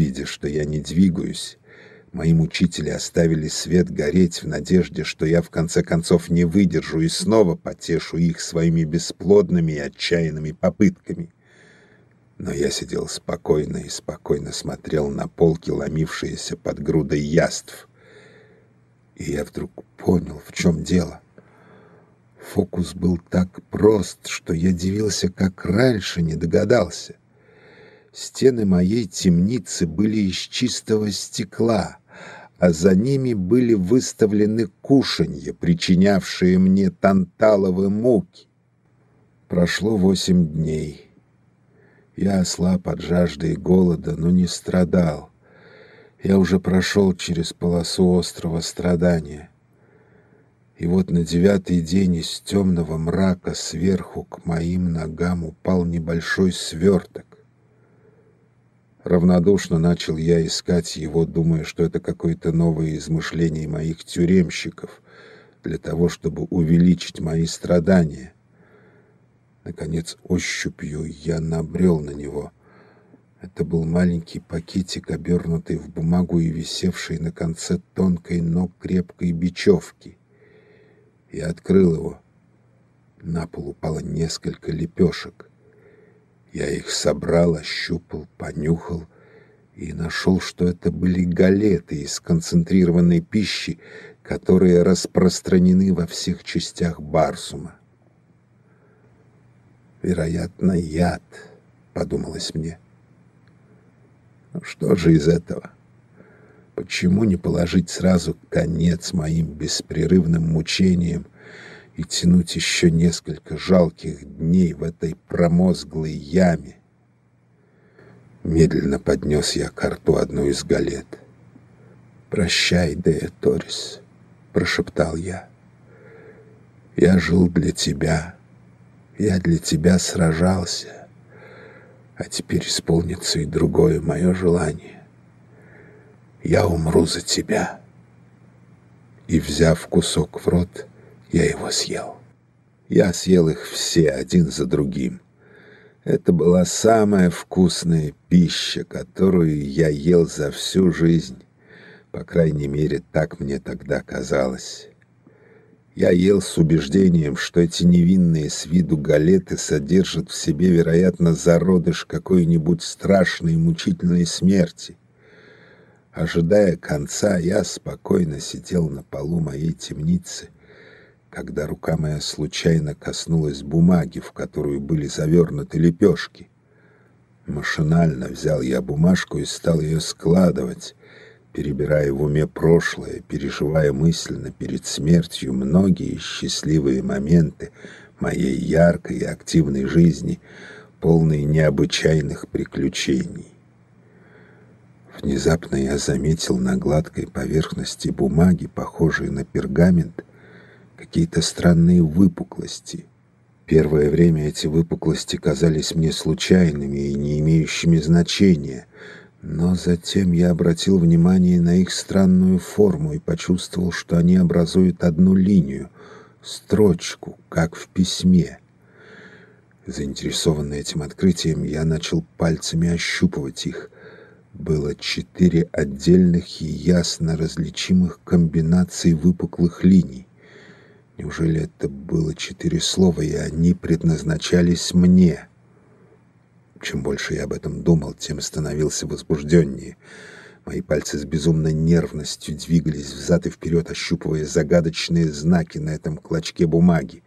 Видя, что я не двигаюсь, мои мучители оставили свет гореть в надежде, что я в конце концов не выдержу и снова потешу их своими бесплодными и отчаянными попытками. Но я сидел спокойно и спокойно смотрел на полки, ломившиеся под грудой яств. И я вдруг понял, в чем дело. Фокус был так прост, что я дивился, как раньше не догадался. Стены моей темницы были из чистого стекла, а за ними были выставлены кушанья, причинявшие мне танталовые муки. Прошло восемь дней. Я ослаб от жажды и голода, но не страдал. Я уже прошел через полосу острого страдания. И вот на девятый день из темного мрака сверху к моим ногам упал небольшой сверток. Равнодушно начал я искать его, думая, что это какое-то новое измышление моих тюремщиков для того, чтобы увеличить мои страдания. Наконец, ощупью я набрел на него. Это был маленький пакетик, обернутый в бумагу и висевший на конце тонкой, но крепкой бечевки. Я открыл его. На пол упало несколько лепешек. Я их собрал, ощупал, понюхал и нашел, что это были галеты из концентрированной пищи, которые распространены во всех частях Барсума. «Вероятно, яд», — подумалось мне. «Ну что же из этого? Почему не положить сразу конец моим беспрерывным мучениям и тянуть еще несколько жалких дней в этой промозглой яме. Медленно поднес я к рту одну из галет. «Прощай, Дея Торис», — прошептал я. «Я жил для тебя, я для тебя сражался, а теперь исполнится и другое мое желание. Я умру за тебя». И, взяв кусок в рот, я его съел. Я съел их все один за другим. Это была самая вкусная пища, которую я ел за всю жизнь. По крайней мере, так мне тогда казалось. Я ел с убеждением, что эти невинные с виду галеты содержат в себе, вероятно, зародыш какой-нибудь страшной и мучительной смерти. Ожидая конца, я спокойно сидел на полу моей темницы — когда рука моя случайно коснулась бумаги, в которую были завернуты лепешки. Машинально взял я бумажку и стал ее складывать, перебирая в уме прошлое, переживая мысленно перед смертью многие счастливые моменты моей яркой и активной жизни, полной необычайных приключений. Внезапно я заметил на гладкой поверхности бумаги, похожей на пергамент, какие-то странные выпуклости. Первое время эти выпуклости казались мне случайными и не имеющими значения, но затем я обратил внимание на их странную форму и почувствовал, что они образуют одну линию, строчку, как в письме. Заинтересованный этим открытием, я начал пальцами ощупывать их. Было четыре отдельных и ясно различимых комбинаций выпуклых линий. Неужели это было четыре слова, и они предназначались мне? Чем больше я об этом думал, тем становился возбужденнее. Мои пальцы с безумной нервностью двигались взад и вперед, ощупывая загадочные знаки на этом клочке бумаги.